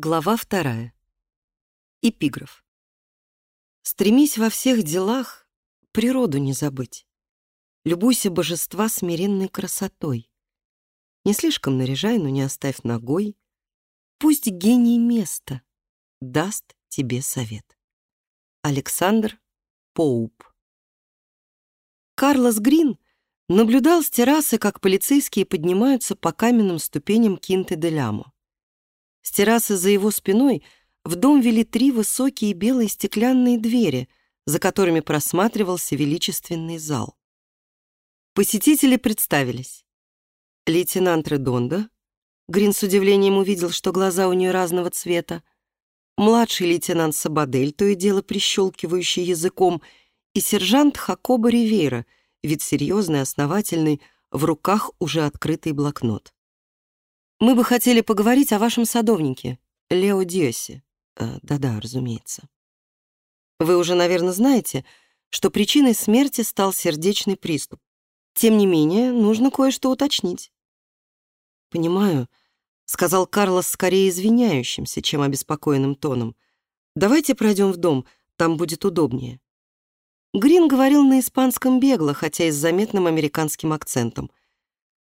Глава вторая. Эпиграф. Стремись во всех делах природу не забыть. Любуйся божества смиренной красотой. Не слишком наряжай, но не оставь ногой. Пусть гений места даст тебе совет. Александр Поуп. Карлос Грин наблюдал с террасы, как полицейские поднимаются по каменным ступеням Кинты-де-Лямо. С террасы за его спиной в дом вели три высокие белые стеклянные двери, за которыми просматривался величественный зал. Посетители представились. Лейтенант Редонда. Грин с удивлением увидел, что глаза у нее разного цвета. Младший лейтенант Сабадель, то и дело прищелкивающий языком, и сержант Хакоба Ривейра, вид серьезный, основательный, в руках уже открытый блокнот. Мы бы хотели поговорить о вашем садовнике, Лео Диосе. Э, да-да, разумеется. Вы уже, наверное, знаете, что причиной смерти стал сердечный приступ. Тем не менее, нужно кое-что уточнить. «Понимаю», — сказал Карлос скорее извиняющимся, чем обеспокоенным тоном. «Давайте пройдем в дом, там будет удобнее». Грин говорил на испанском бегло, хотя и с заметным американским акцентом.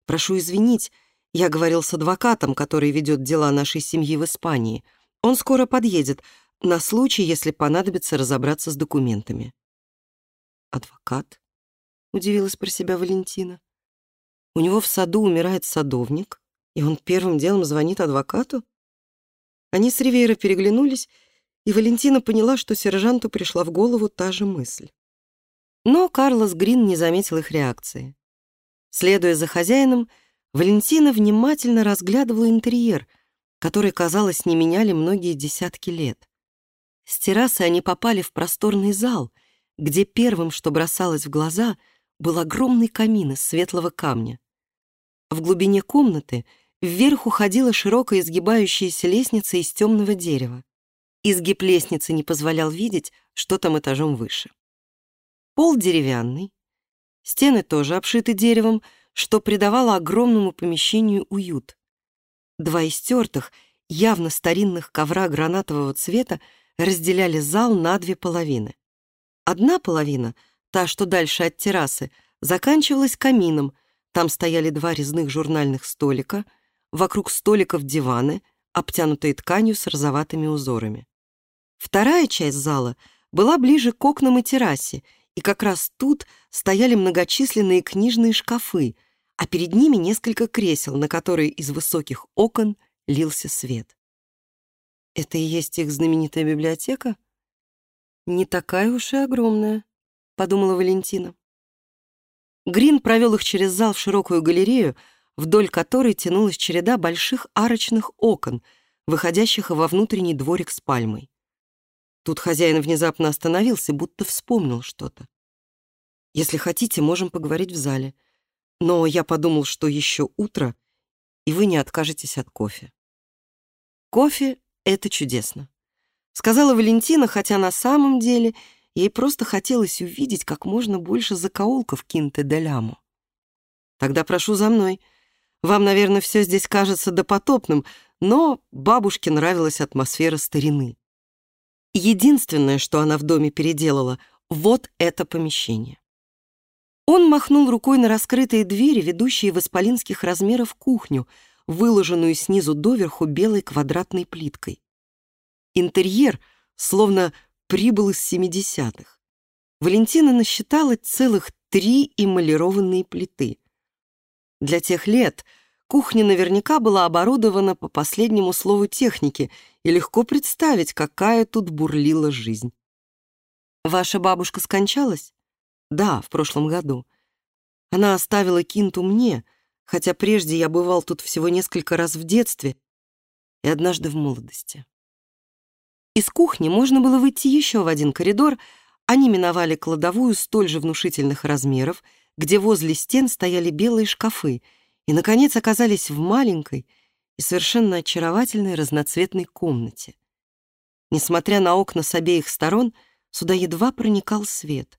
«Прошу извинить, я говорил с адвокатом, который ведет дела нашей семьи в Испании. Он скоро подъедет, на случай, если понадобится разобраться с документами». «Адвокат?» — удивилась про себя Валентина. «У него в саду умирает садовник, и он первым делом звонит адвокату?» Они с Ривейро переглянулись, и Валентина поняла, что сержанту пришла в голову та же мысль. Но Карлос Грин не заметил их реакции. Следуя за хозяином, Валентина внимательно разглядывала интерьер, который, казалось, не меняли многие десятки лет. С террасы они попали в просторный зал, где первым, что бросалось в глаза, был огромный камин из светлого камня. В глубине комнаты вверх уходила широкая изгибающаяся лестница из темного дерева. Изгиб лестницы не позволял видеть, что там этажом выше. Пол деревянный, стены тоже обшиты деревом, что придавало огромному помещению уют. Два истертых, явно старинных ковра гранатового цвета разделяли зал на две половины. Одна половина, та, что дальше от террасы, заканчивалась камином, там стояли два резных журнальных столика, вокруг столиков диваны, обтянутые тканью с розоватыми узорами. Вторая часть зала была ближе к окнам и террасе, и как раз тут стояли многочисленные книжные шкафы, а перед ними несколько кресел, на которые из высоких окон лился свет. Это и есть их знаменитая библиотека? Не такая уж и огромная, подумала Валентина. Грин провел их через зал в широкую галерею, вдоль которой тянулась череда больших арочных окон, выходящих во внутренний дворик с пальмой. Тут хозяин внезапно остановился, будто вспомнил что-то. «Если хотите, можем поговорить в зале», но я подумал, что еще утро, и вы не откажетесь от кофе. Кофе — это чудесно, сказала Валентина, хотя на самом деле ей просто хотелось увидеть как можно больше закоулков Кинте де Ляму. Тогда прошу за мной. Вам, наверное, все здесь кажется допотопным, но бабушке нравилась атмосфера старины. Единственное, что она в доме переделала, вот это помещение. Он махнул рукой на раскрытые двери, ведущие в исполинских размеров кухню, выложенную снизу доверху белой квадратной плиткой. Интерьер словно прибыл из 70-х. Валентина насчитала целых три эмалированные плиты. Для тех лет кухня наверняка была оборудована по последнему слову техники, и легко представить, какая тут бурлила жизнь. «Ваша бабушка скончалась?» Да, в прошлом году. Она оставила Кинту мне, хотя прежде я бывал тут всего несколько раз в детстве и однажды в молодости. Из кухни можно было выйти еще в один коридор, они миновали кладовую столь же внушительных размеров, где возле стен стояли белые шкафы, и, наконец, оказались в маленькой и совершенно очаровательной разноцветной комнате. Несмотря на окна с обеих сторон, сюда едва проникал свет.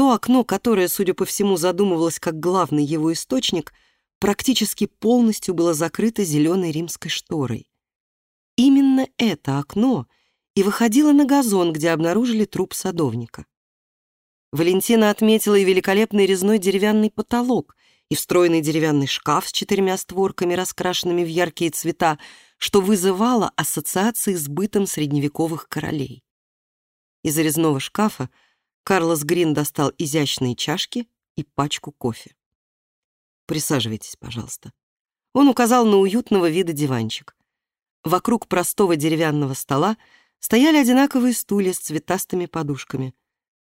То окно, которое, судя по всему, задумывалось как главный его источник, практически полностью было закрыто зеленой римской шторой. Именно это окно и выходило на газон, где обнаружили труп садовника. Валентина отметила и великолепный резной деревянный потолок, и встроенный деревянный шкаф с четырьмя створками, раскрашенными в яркие цвета, что вызывало ассоциации с бытом средневековых королей. Из резного шкафа Карлос Грин достал изящные чашки и пачку кофе. «Присаживайтесь, пожалуйста». Он указал на уютного вида диванчик. Вокруг простого деревянного стола стояли одинаковые стулья с цветастыми подушками.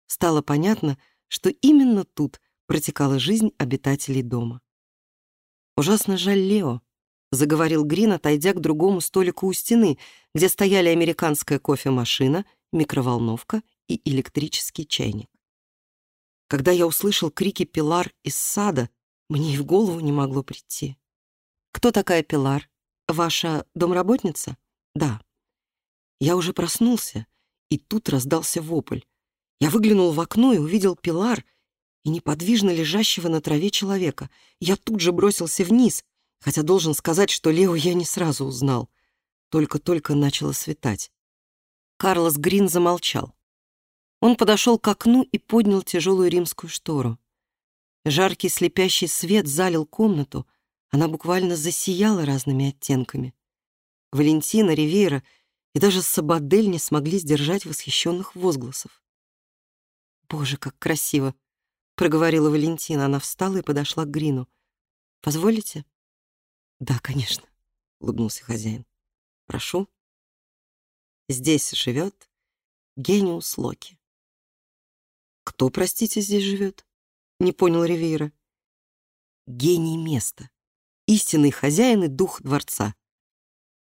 Стало понятно, что именно тут протекала жизнь обитателей дома. «Ужасно жаль Лео», — заговорил Грин, отойдя к другому столику у стены, где стояли американская кофемашина, микроволновка и электрический чайник. Когда я услышал крики Пилар из сада, мне и в голову не могло прийти. «Кто такая Пилар? Ваша домработница?» «Да». Я уже проснулся, и тут раздался вопль. Я выглянул в окно и увидел Пилар и неподвижно лежащего на траве человека. Я тут же бросился вниз, хотя должен сказать, что Лео я не сразу узнал. Только-только начало светать. Карлос Грин замолчал. Он подошел к окну и поднял тяжелую римскую штору. Жаркий слепящий свет залил комнату, она буквально засияла разными оттенками. Валентина, Ривейра и даже Сабадель не смогли сдержать восхищенных возгласов. «Боже, как красиво!» — проговорила Валентина. Она встала и подошла к Грину. «Позволите?» «Да, конечно», — улыбнулся хозяин. «Прошу». «Здесь живет Гениус Локи». «Кто, простите, здесь живет?» — не понял Ривейра. «Гений места, истинный хозяин и дух дворца.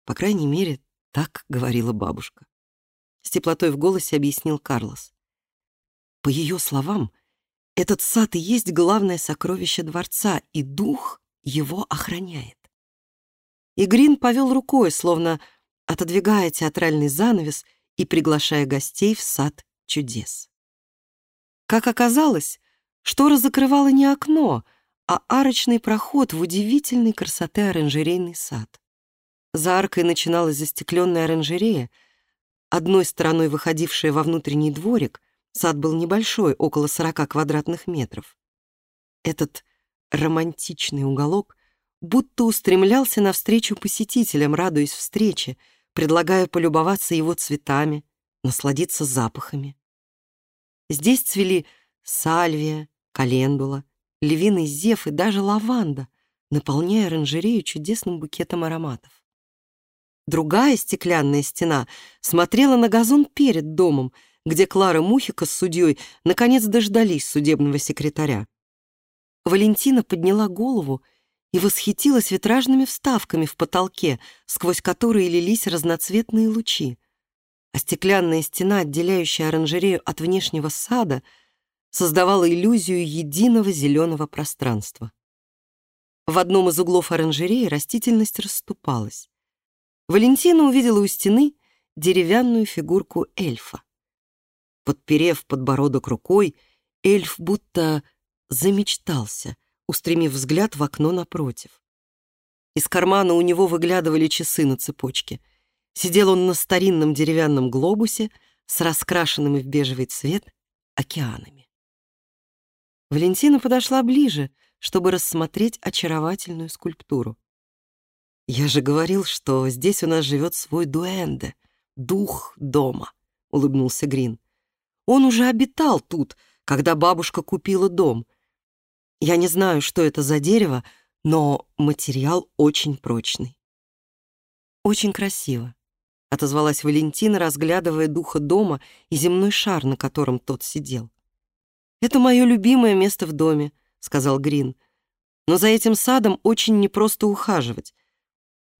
По крайней мере, так говорила бабушка». С теплотой в голосе объяснил Карлос. По ее словам, этот сад и есть главное сокровище дворца, и дух его охраняет. И Грин повел рукой, словно отодвигая театральный занавес и приглашая гостей в сад чудес. Как оказалось, штора закрывала не окно, а арочный проход в удивительной красоты оранжерейный сад. За аркой начиналась застекленная оранжерея, одной стороной выходившая во внутренний дворик — Сад был небольшой, около 40 квадратных метров. Этот романтичный уголок будто устремлялся навстречу посетителям, радуясь встрече, предлагая полюбоваться его цветами, насладиться запахами. Здесь цвели сальвия, календула, львиный зев и даже лаванда, наполняя оранжерею чудесным букетом ароматов. Другая стеклянная стена смотрела на газон перед домом, где Клара Мухика с судьей наконец дождались судебного секретаря. Валентина подняла голову и восхитилась витражными вставками в потолке, сквозь которые лились разноцветные лучи. А стеклянная стена, отделяющая оранжерею от внешнего сада, создавала иллюзию единого зеленого пространства. В одном из углов оранжереи растительность расступалась. Валентина увидела у стены деревянную фигурку эльфа. Подперев подбородок рукой, эльф будто замечтался, устремив взгляд в окно напротив. Из кармана у него выглядывали часы на цепочке. Сидел он на старинном деревянном глобусе с раскрашенными в бежевый цвет океанами. Валентина подошла ближе, чтобы рассмотреть очаровательную скульптуру. «Я же говорил, что здесь у нас живет свой дуэнде, дух дома», — улыбнулся Грин. Он уже обитал тут, когда бабушка купила дом. Я не знаю, что это за дерево, но материал очень прочный. «Очень красиво», — отозвалась Валентина, разглядывая духа дома и земной шар, на котором тот сидел. «Это мое любимое место в доме», — сказал Грин. «Но за этим садом очень непросто ухаживать.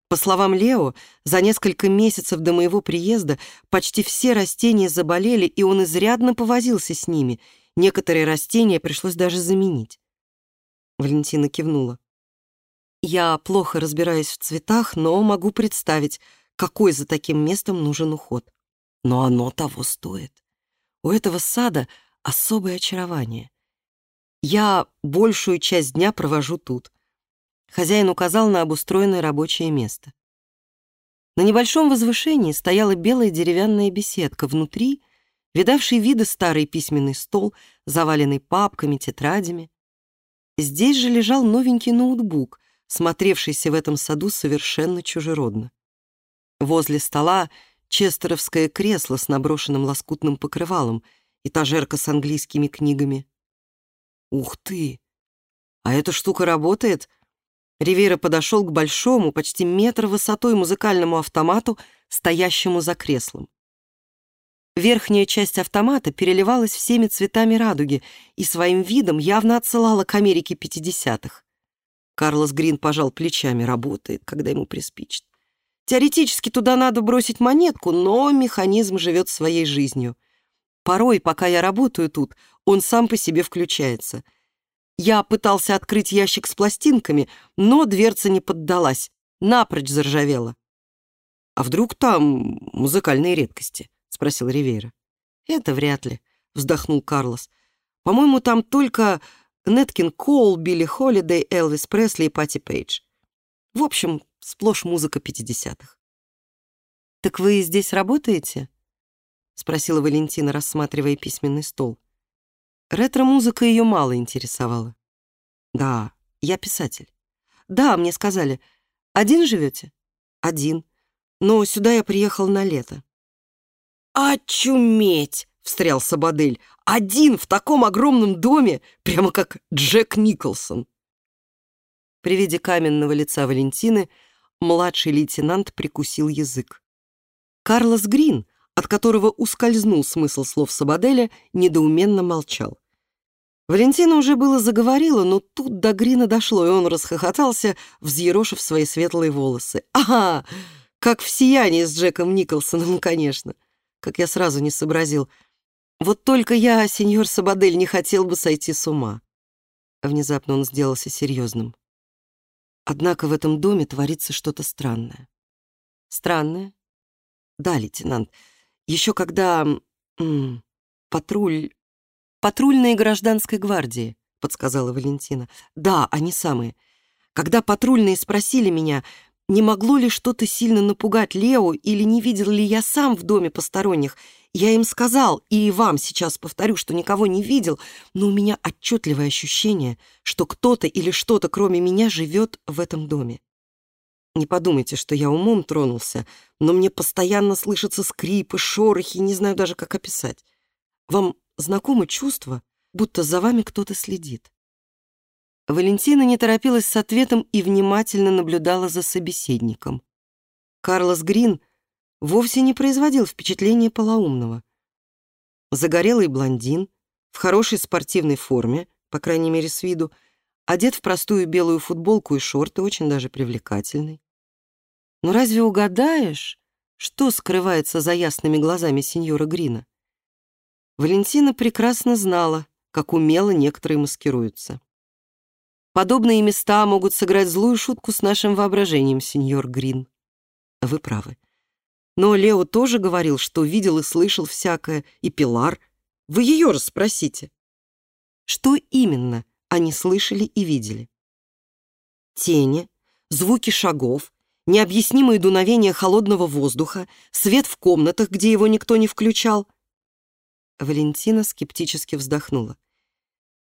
По словам Лео, за несколько месяцев до моего приезда почти все растения заболели, и он изрядно повозился с ними. Некоторые растения пришлось даже заменить. Валентина кивнула. Я плохо разбираюсь в цветах, но могу представить, какой за таким местом нужен уход. Но оно того стоит. У этого сада особое очарование. Я большую часть дня провожу тут. Хозяин указал на обустроенное рабочее место. На небольшом возвышении стояла белая деревянная беседка. Внутри — видавший виды старый письменный стол, заваленный папками, тетрадями. Здесь же лежал новенький ноутбук, смотревшийся в этом саду совершенно чужеродно. Возле стола честеровское кресло с наброшенным лоскутным покрывалом, этажерка с английскими книгами. «Ух ты! А эта штука работает?» Ривера подошел к большому, почти метр высотой музыкальному автомату, стоящему за креслом. Верхняя часть автомата переливалась всеми цветами радуги и своим видом явно отсылала к Америке 50-х. Карлос Грин пожал плечами, работает, когда ему приспичит. Теоретически туда надо бросить монетку, но механизм живет своей жизнью. Порой, пока я работаю тут, он сам по себе включается. Я пытался открыть ящик с пластинками, но дверца не поддалась, напрочь заржавела. «А вдруг там музыкальные редкости?» — спросил Ривейра. «Это вряд ли», — вздохнул Карлос. «По-моему, там только Неткин Коул, Билли Холидей, Элвис Пресли и Пати Пейдж. В общем, сплошь музыка пятидесятых. «Так вы здесь работаете?» — спросила Валентина, рассматривая письменный стол. Ретро-музыка ее мало интересовала. «Да, я писатель. Да, мне сказали. Один живете?» «Один. Но сюда я приехал на лето». «Очуметь!» — встрял Сабадель. «Один в таком огромном доме, прямо как Джек Николсон!» При виде каменного лица Валентины младший лейтенант прикусил язык. Карлос Грин, от которого ускользнул смысл слов Сабаделя, недоуменно молчал. Валентина уже было заговорила, но тут до Грина дошло, и он расхохотался, взъерошив свои светлые волосы. «Ага, как в сиянии с Джеком Николсоном, конечно!» Как я сразу не сообразил. Вот только я, сеньор Сабадель, не хотел бы сойти с ума. Внезапно он сделался серьезным. Однако в этом доме творится что-то странное. Странное? Да, лейтенант. Еще когда... М -м, патруль... Патрульные гражданской гвардии, подсказала Валентина. Да, они самые. Когда патрульные спросили меня, не могло ли что-то сильно напугать Лео или не видел ли я сам в доме посторонних, я им сказал, и вам сейчас повторю, что никого не видел, но у меня отчетливое ощущение, что кто-то или что-то, кроме меня, живет в этом доме. Не подумайте, что я умом тронулся, но мне постоянно слышатся скрипы, шорохи, не знаю даже, как описать. Вам знакомо чувство, будто за вами кто-то следит? Валентина не торопилась с ответом и внимательно наблюдала за собеседником. Карлос Грин — вовсе не производил впечатления полоумного. Загорелый блондин, в хорошей спортивной форме, по крайней мере с виду, одет в простую белую футболку и шорты, очень даже привлекательный. Но разве угадаешь, что скрывается за ясными глазами сеньора Грина? Валентина прекрасно знала, как умело некоторые маскируются. Подобные места могут сыграть злую шутку с нашим воображением, сеньор Грин. Вы правы. Но Лео тоже говорил, что видел и слышал всякое, и Пилар. Вы ее расспросите. Что именно они слышали и видели? Тени, звуки шагов, необъяснимые дуновения холодного воздуха, свет в комнатах, где его никто не включал. Валентина скептически вздохнула.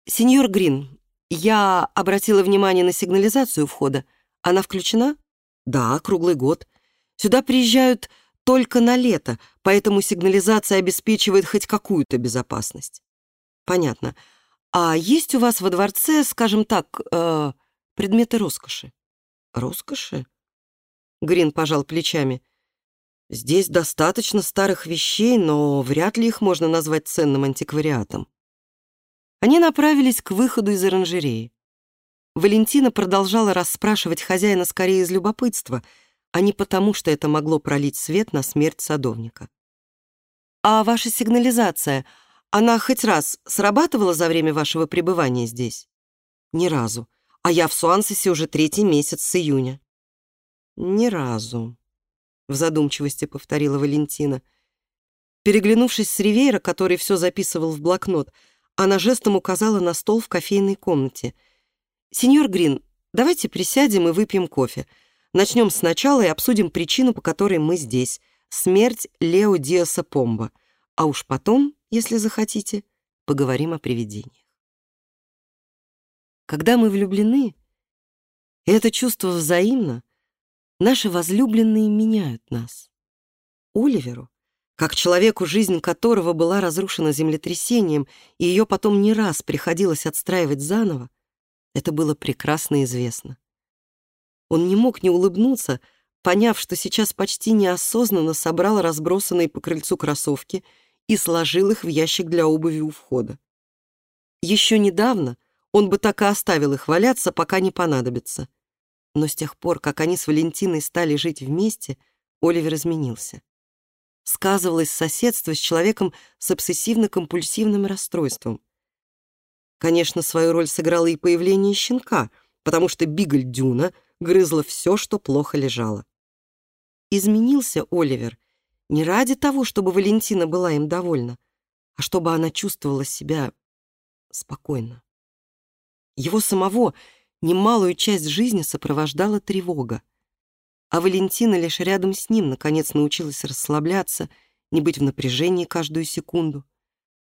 «Сеньор Грин, я обратила внимание на сигнализацию входа. Она включена?» «Да, круглый год. Сюда приезжают только на лето, поэтому сигнализация обеспечивает хоть какую-то безопасность. Понятно. А есть у вас во дворце, скажем так, э, предметы роскоши? Роскоши? Грин пожал плечами. Здесь достаточно старых вещей, но вряд ли их можно назвать ценным антиквариатом. Они направились к выходу из оранжереи. Валентина продолжала расспрашивать хозяина скорее из любопытства — а не потому, что это могло пролить свет на смерть садовника. «А ваша сигнализация, она хоть раз срабатывала за время вашего пребывания здесь?» «Ни разу. А я в Суансесе уже третий месяц с июня». «Ни разу», — в задумчивости повторила Валентина. Переглянувшись с Ривейра, который все записывал в блокнот, она жестом указала на стол в кофейной комнате. «Сеньор Грин, давайте присядем и выпьем кофе. Начнем сначала и обсудим причину, по которой мы здесь. Смерть Лео Диаса Помба. А уж потом, если захотите, поговорим о привидениях. Когда мы влюблены, и это чувство взаимно, наши возлюбленные меняют нас. Оливеру, как человеку, жизнь которого была разрушена землетрясением, и ее потом не раз приходилось отстраивать заново, это было прекрасно известно. Он не мог не улыбнуться, поняв, что сейчас почти неосознанно собрал разбросанные по крыльцу кроссовки и сложил их в ящик для обуви у входа. Еще недавно он бы так и оставил их валяться, пока не понадобится. Но с тех пор, как они с Валентиной стали жить вместе, Оливер изменился. Сказывалось соседство с человеком с обсессивно-компульсивным расстройством. Конечно, свою роль сыграло и появление щенка, потому что Бигль Дюна — грызла все, что плохо лежало. Изменился Оливер не ради того, чтобы Валентина была им довольна, а чтобы она чувствовала себя спокойно. Его самого немалую часть жизни сопровождала тревога, а Валентина лишь рядом с ним наконец научилась расслабляться, не быть в напряжении каждую секунду.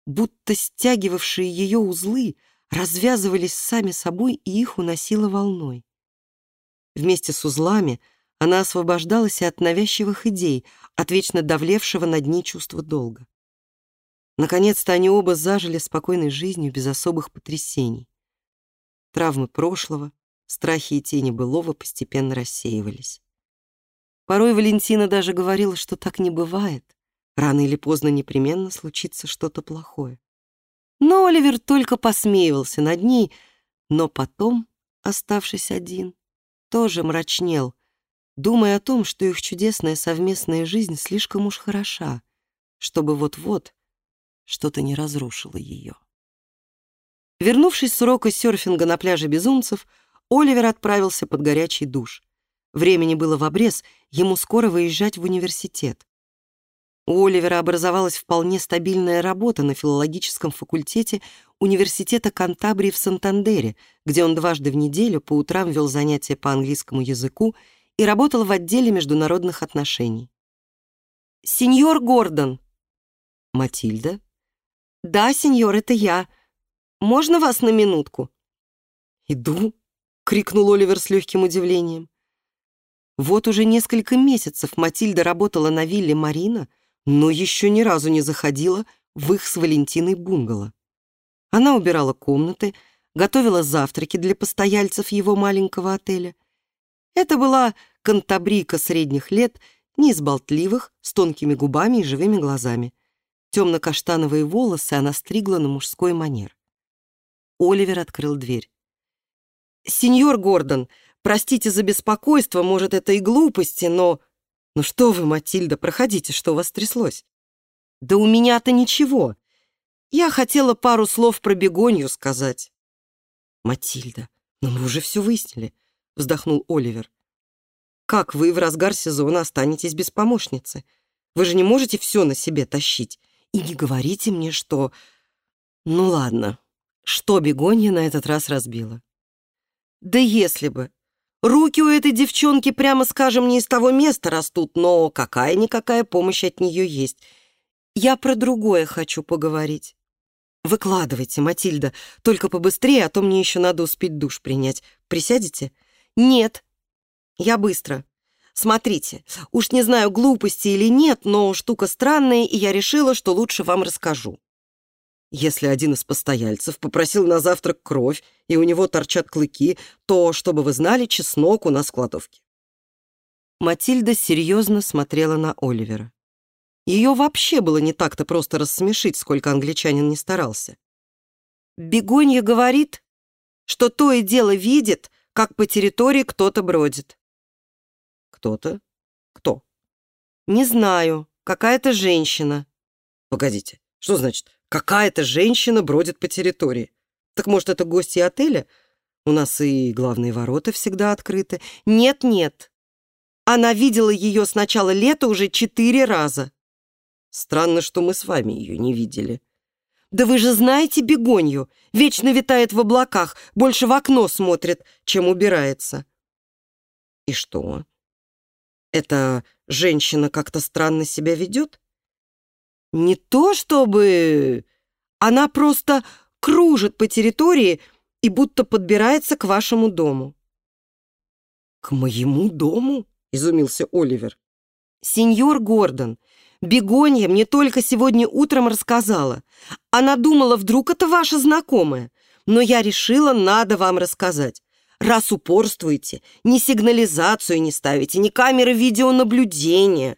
Будто стягивавшие ее узлы развязывались сами собой, и их уносило волной. Вместе с узлами она освобождалась и от навязчивых идей, от вечно давлевшего над ней чувства долга. Наконец-то они оба зажили спокойной жизнью без особых потрясений. Травмы прошлого, страхи и тени былого постепенно рассеивались. Порой Валентина даже говорила, что так не бывает. Рано или поздно непременно случится что-то плохое. Но Оливер только посмеивался над ней, но потом, оставшись один, тоже мрачнел, думая о том, что их чудесная совместная жизнь слишком уж хороша, чтобы вот-вот что-то не разрушило ее. Вернувшись с урока серфинга на пляже Безумцев, Оливер отправился под горячий душ. Времени было в обрез, ему скоро выезжать в университет. У Оливера образовалась вполне стабильная работа на филологическом факультете Университета Кантабрии в Сантандере, где он дважды в неделю по утрам вел занятия по английскому языку и работал в отделе международных отношений. «Сеньор Гордон!» «Матильда?» «Да, сеньор, это я. Можно вас на минутку?» «Иду!» — крикнул Оливер с легким удивлением. Вот уже несколько месяцев Матильда работала на вилле Марина, но еще ни разу не заходила в их с Валентиной бунгало. Она убирала комнаты, готовила завтраки для постояльцев его маленького отеля. Это была кантабрийка средних лет, не из болтливых, с тонкими губами и живыми глазами. Темно-каштановые волосы она стригла на мужской манер. Оливер открыл дверь. «Сеньор Гордон, простите за беспокойство, может, это и глупости, но...» «Ну что вы, Матильда, проходите, что у вас тряслось?» «Да у меня-то ничего. Я хотела пару слов про бегонью сказать». «Матильда, ну мы уже все выяснили», — вздохнул Оливер. «Как вы в разгар сезона останетесь без помощницы? Вы же не можете все на себе тащить. И не говорите мне, что... Ну ладно, что бегонья на этот раз разбила?» «Да если бы. Руки у этой девчонки, прямо скажем, не из того места растут, но какая-никакая помощь от нее есть. Я про другое хочу поговорить. Выкладывайте, Матильда, только побыстрее, а то мне еще надо успеть душ принять. Присядете? Нет. Я быстро. Смотрите, уж не знаю, глупости или нет, но штука странная, и я решила, что лучше вам расскажу. Если один из постояльцев попросил на завтрак кровь, и у него торчат клыки, то, чтобы вы знали, чеснок у нас в кладовке. Матильда серьезно смотрела на Оливера. Ее вообще было не так-то просто рассмешить, сколько англичанин не старался. Бегонья говорит, что то и дело видит, как по территории кто-то бродит. Кто-то? Кто? Не знаю, какая-то женщина. Погодите, что значит Какая-то женщина бродит по территории. Так может, это гости отеля? У нас и главные ворота всегда открыты. Нет-нет. Она видела ее с начала лета уже четыре раза. Странно, что мы с вами ее не видели. Да вы же знаете бегонью. Вечно витает в облаках, больше в окно смотрит, чем убирается. И что? Эта женщина как-то странно себя ведет? Не то чтобы... Она просто кружит по территории и будто подбирается к вашему дому. «К моему дому?» — изумился Оливер. «Сеньор Гордон, Бегонья мне только сегодня утром рассказала. Она думала, вдруг это ваша знакомая. Но я решила, надо вам рассказать. Раз упорствуете, ни сигнализацию не ставите, ни камеры видеонаблюдения».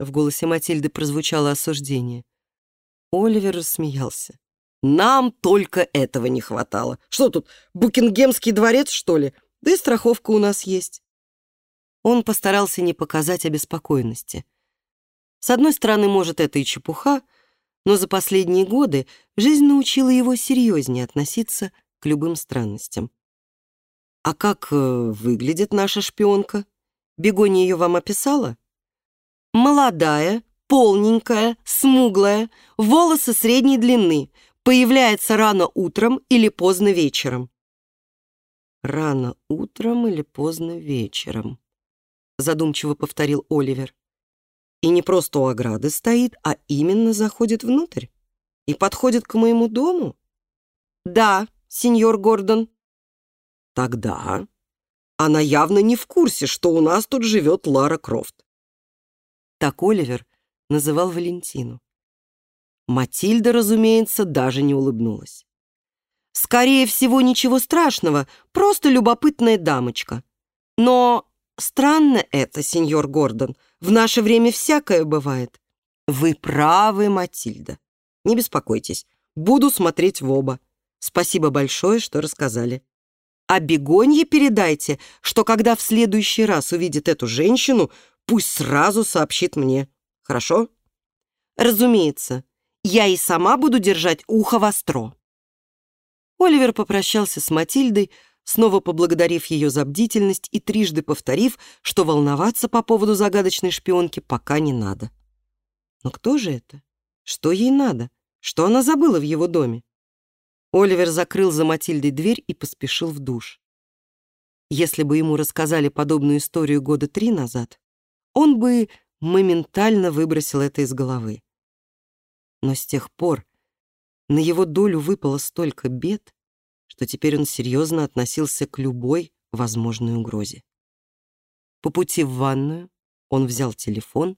В голосе Матильды прозвучало осуждение. Оливер рассмеялся. «Нам только этого не хватало. Что тут, Букингемский дворец, что ли? Да и страховка у нас есть». Он постарался не показать обеспокоенности. С одной стороны, может, это и чепуха, но за последние годы жизнь научила его серьезнее относиться к любым странностям. «А как э, выглядит наша шпионка? Бегония ее вам описала?» «Молодая, полненькая, смуглая, волосы средней длины, появляется рано утром или поздно вечером». «Рано утром или поздно вечером», задумчиво повторил Оливер. И не просто у ограды стоит, а именно заходит внутрь и подходит к моему дому? Да, сеньор Гордон. Тогда она явно не в курсе, что у нас тут живет Лара Крофт. Так Оливер называл Валентину. Матильда, разумеется, даже не улыбнулась. Скорее всего, ничего страшного, просто любопытная дамочка. Но странно это, сеньор Гордон. В наше время всякое бывает. Вы правы, Матильда. Не беспокойтесь, буду смотреть в оба. Спасибо большое, что рассказали. А Бегонье передайте, что когда в следующий раз увидит эту женщину, пусть сразу сообщит мне. Хорошо? Разумеется. Я и сама буду держать ухо востро. Оливер попрощался с Матильдой, снова поблагодарив ее за бдительность и трижды повторив, что волноваться по поводу загадочной шпионки пока не надо. Но кто же это? Что ей надо? Что она забыла в его доме? Оливер закрыл за Матильдой дверь и поспешил в душ. Если бы ему рассказали подобную историю года три назад, он бы моментально выбросил это из головы. Но с тех пор на его долю выпало столько бед, что теперь он серьезно относился к любой возможной угрозе. По пути в ванную он взял телефон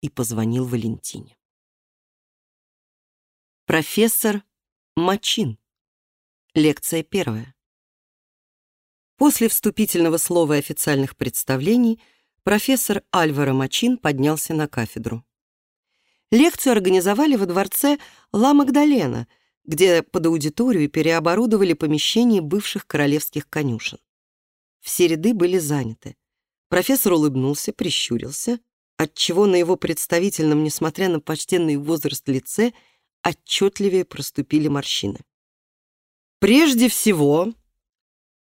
и позвонил Валентине. Профессор Мачин. Лекция первая. После вступительного слова и официальных представлений профессор Альваро Мачин поднялся на кафедру. Лекцию организовали во дворце Ла Магдалена, где под аудиторию переоборудовали помещение бывших королевских конюшен. Все ряды были заняты. Профессор улыбнулся, прищурился, отчего на его представительном, несмотря на почтенный возраст лице, отчетливее проступили морщины. Прежде всего,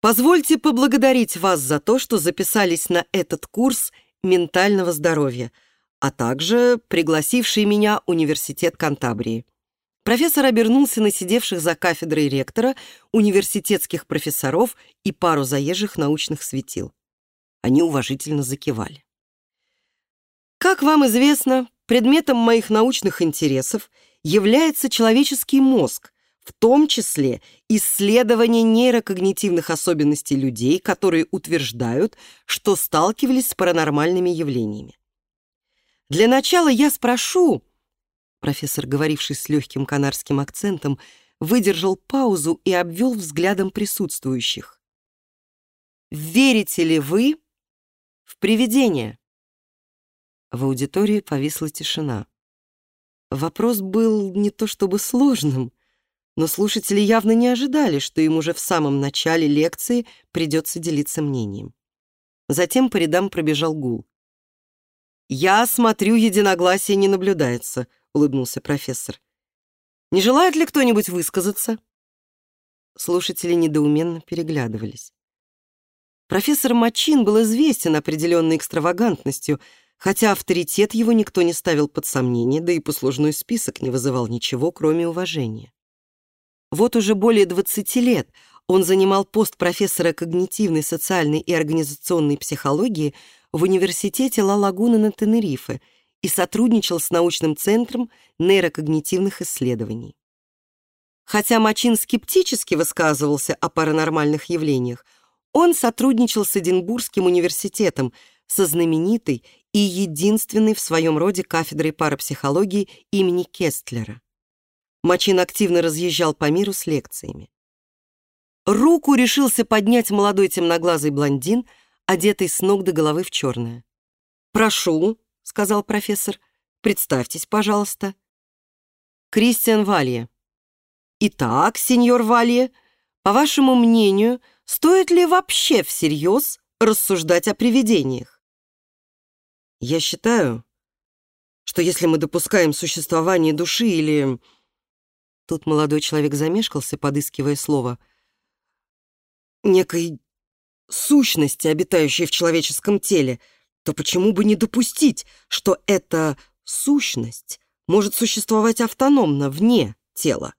позвольте поблагодарить вас за то, что записались на этот курс ментального здоровья, а также пригласивший меня Университет Кантабрии. Профессор обернулся на сидевших за кафедрой ректора, университетских профессоров и пару заезжих научных светил. Они уважительно закивали. Как вам известно, предметом моих научных интересов является человеческий мозг, в том числе исследование нейрокогнитивных особенностей людей, которые утверждают, что сталкивались с паранормальными явлениями. Для начала я спрошу, профессор, говоривший с легким канарским акцентом, выдержал паузу и обвел взглядом присутствующих. Верите ли вы в привидения? В аудитории повисла тишина. Вопрос был не то чтобы сложным, но слушатели явно не ожидали, что им уже в самом начале лекции придется делиться мнением. Затем по рядам пробежал гул. «Я смотрю, единогласия не наблюдается», — улыбнулся профессор. «Не желает ли кто-нибудь высказаться?» Слушатели недоуменно переглядывались. Профессор Мачин был известен определенной экстравагантностью, хотя авторитет его никто не ставил под сомнение, да и послужной список не вызывал ничего, кроме уважения. Вот уже более 20 лет Он занимал пост профессора когнитивной, социальной и организационной психологии в университете Ла-Лагуна на Тенерифе и сотрудничал с научным центром нейрокогнитивных исследований. Хотя Мачин скептически высказывался о паранормальных явлениях, он сотрудничал с Эдинбургским университетом, со знаменитой и единственной в своем роде кафедрой парапсихологии имени Кестлера. Мачин активно разъезжал по миру с лекциями. Руку решился поднять молодой темноглазый блондин, одетый с ног до головы в черное. «Прошу», — сказал профессор, — «представьтесь, пожалуйста». «Кристиан Валье». «Итак, сеньор Валье, по вашему мнению, стоит ли вообще всерьез рассуждать о привидениях?» «Я считаю, что если мы допускаем существование души или...» Тут молодой человек замешкался, подыскивая слово — некой сущности, обитающей в человеческом теле, то почему бы не допустить, что эта сущность может существовать автономно, вне тела?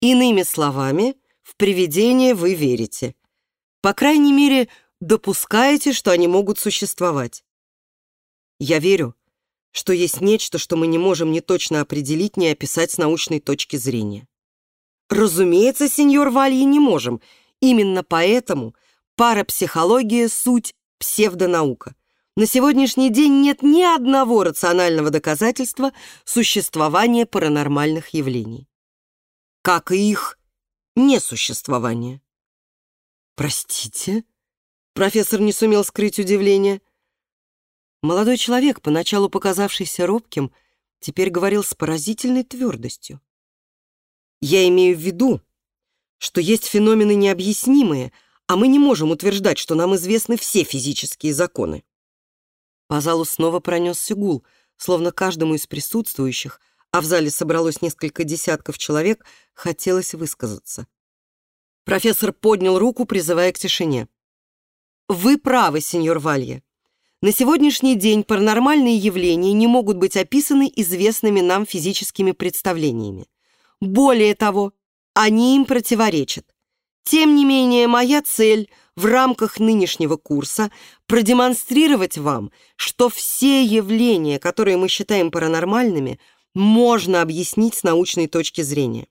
Иными словами, в привидения вы верите. По крайней мере, допускаете, что они могут существовать. Я верю, что есть нечто, что мы не можем ни точно определить, ни описать с научной точки зрения. Разумеется, сеньор Вальи, не можем — Именно поэтому парапсихология — суть псевдонаука. На сегодняшний день нет ни одного рационального доказательства существования паранормальных явлений. Как и их несуществование. «Простите?» Профессор не сумел скрыть удивление. Молодой человек, поначалу показавшийся робким, теперь говорил с поразительной твердостью. «Я имею в виду, что есть феномены необъяснимые, а мы не можем утверждать, что нам известны все физические законы. По залу снова пронесся гул, словно каждому из присутствующих, а в зале собралось несколько десятков человек, хотелось высказаться. Профессор поднял руку, призывая к тишине. «Вы правы, сеньор Валье. На сегодняшний день паранормальные явления не могут быть описаны известными нам физическими представлениями. Более того, они им противоречат. Тем не менее, моя цель в рамках нынешнего курса продемонстрировать вам, что все явления, которые мы считаем паранормальными, можно объяснить с научной точки зрения.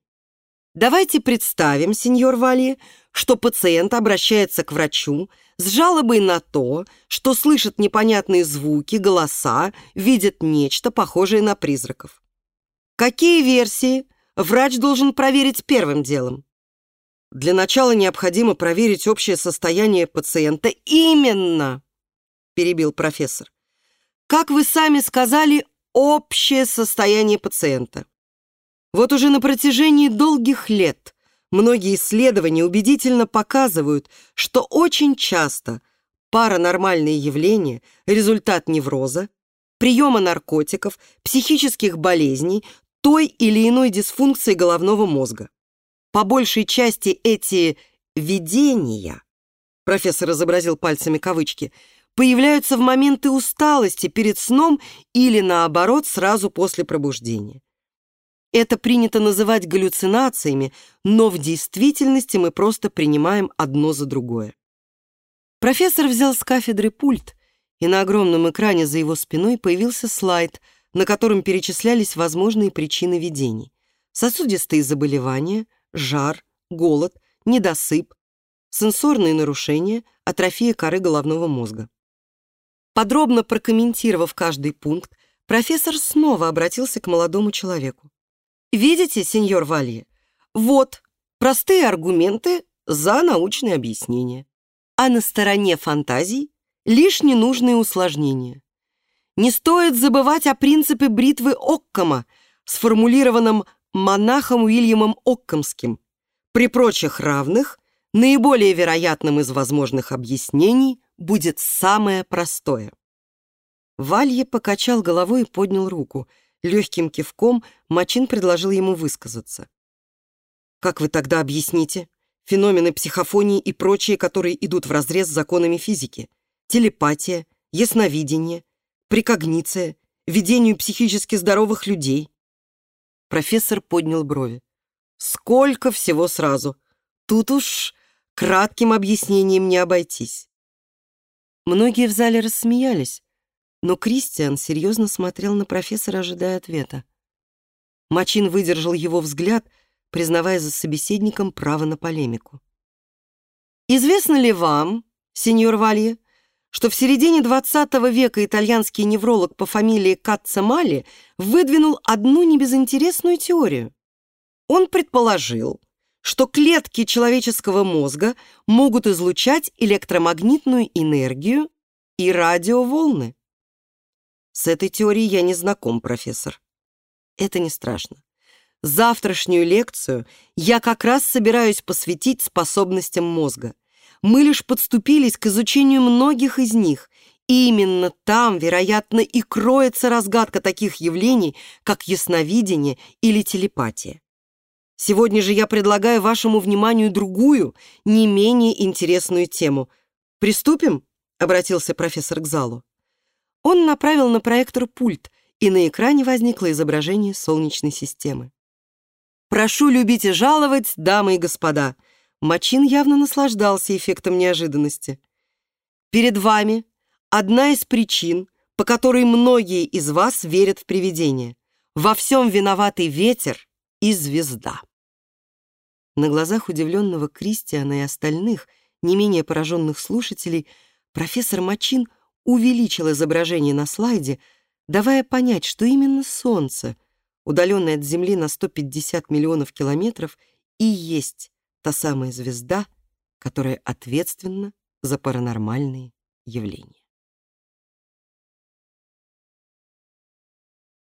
Давайте представим, сеньор Вали, что пациент обращается к врачу с жалобой на то, что слышит непонятные звуки, голоса, видит нечто похожее на призраков. Какие версии врач должен проверить первым делом. Для начала необходимо проверить общее состояние пациента. Именно, перебил профессор. Как вы сами сказали, общее состояние пациента. Вот уже на протяжении долгих лет многие исследования убедительно показывают, что очень часто паранормальные явления – результат невроза, приема наркотиков, психических болезней, той или иной дисфункции головного мозга. По большей части эти «видения», профессор изобразил пальцами кавычки, появляются в моменты усталости перед сном или, наоборот, сразу после пробуждения. Это принято называть галлюцинациями, но в действительности мы просто принимаем одно за другое. Профессор взял с кафедры пульт, и на огромном экране за его спиной появился слайд – на котором перечислялись возможные причины видений. Сосудистые заболевания, жар, голод, недосып, сенсорные нарушения, атрофия коры головного мозга. Подробно прокомментировав каждый пункт, профессор снова обратился к молодому человеку. «Видите, сеньор Валье, вот простые аргументы за научное объяснение, а на стороне фантазий лишь ненужные усложнения. Не стоит забывать о принципе бритвы Оккома, сформулированном монахом Уильямом Оккомским. При прочих равных, наиболее вероятным из возможных объяснений будет самое простое. Валье покачал головой и поднял руку. Легким кивком Мачин предложил ему высказаться. «Как вы тогда объясните феномены психофонии и прочие, которые идут вразрез с законами физики? Телепатия, ясновидение, прикогниция, ведению психически здоровых людей. Профессор поднял брови. Сколько всего сразу. тут уж кратким объяснением не обойтись. Многие в зале рассмеялись, но Кристиан серьезно смотрел на профессора, ожидая ответа. Мачин выдержал его взгляд, признавая за собеседником право на полемику. «Известно ли вам, сеньор Валье, что в середине XX века итальянский невролог по фамилии Каццамали выдвинул одну небезынтересную теорию? Он предположил, что клетки человеческого мозга могут излучать электромагнитную энергию и радиоволны. С этой теорией я не знаком, профессор. Это не страшно. Завтрашнюю лекцию я как раз собираюсь посвятить способностям мозга. Мы лишь подступились к изучению многих из них, именно там, вероятно, и кроется разгадка таких явлений, как ясновидение или телепатия. Сегодня же я предлагаю вашему вниманию другую, не менее интересную тему. «Приступим?» — обратился профессор к залу. Он направил на проектор пульт, и на экране возникло изображение Солнечной системы. «Прошу любить и жаловать, дамы и господа!» Мачин явно наслаждался эффектом неожиданности. «Перед вами одна из причин, по которой многие из вас верят в привидения. Во всем виноватый ветер и звезда». На глазах удивленного Кристиана и остальных, не менее пораженных слушателей, профессор Мачин увеличил изображение на слайде, давая понять, что именно Солнце, удаленное от Земли на 150 миллионов километров, и есть та самая звезда, которая ответственна за паранормальные явления.